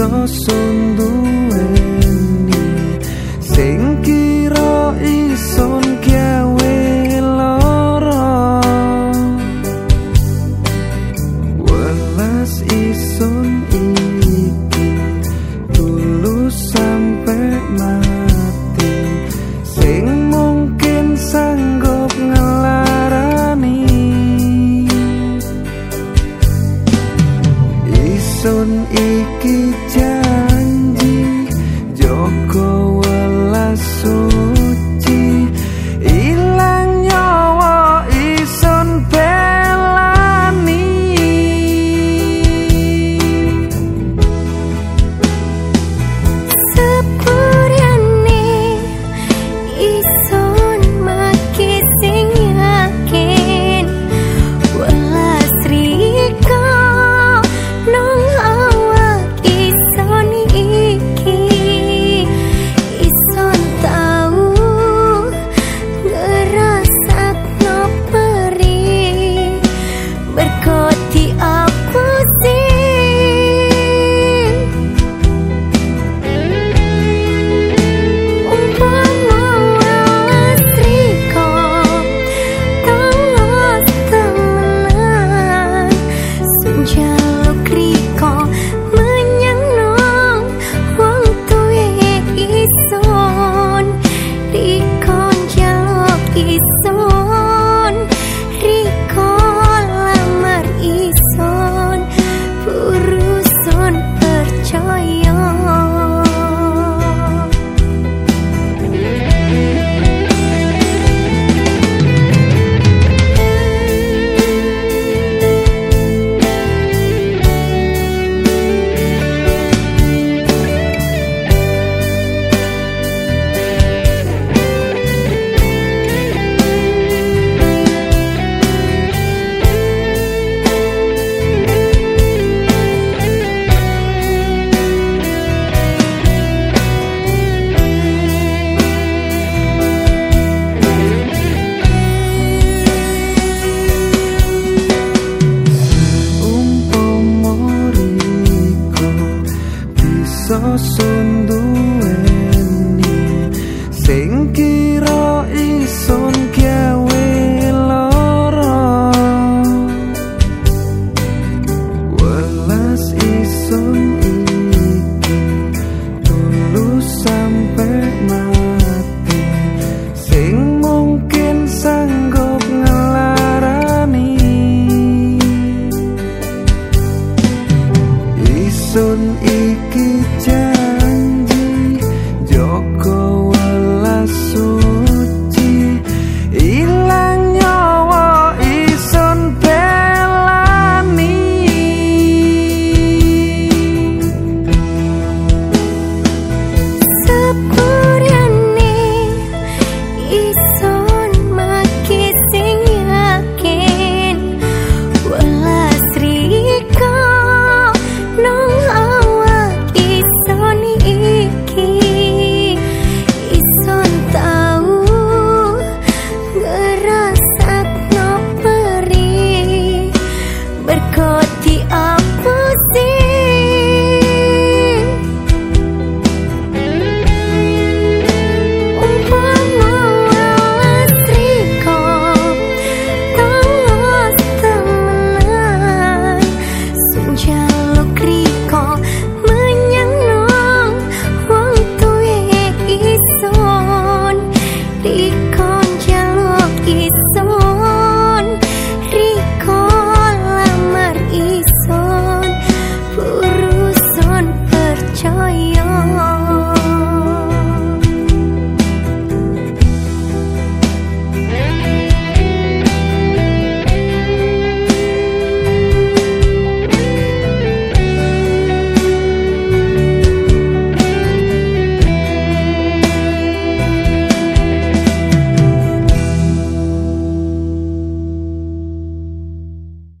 sosun duweni sing kira ison gawe lara. Welas ison iki tulus sampai mati. Sing gió xuân đủ em Sengki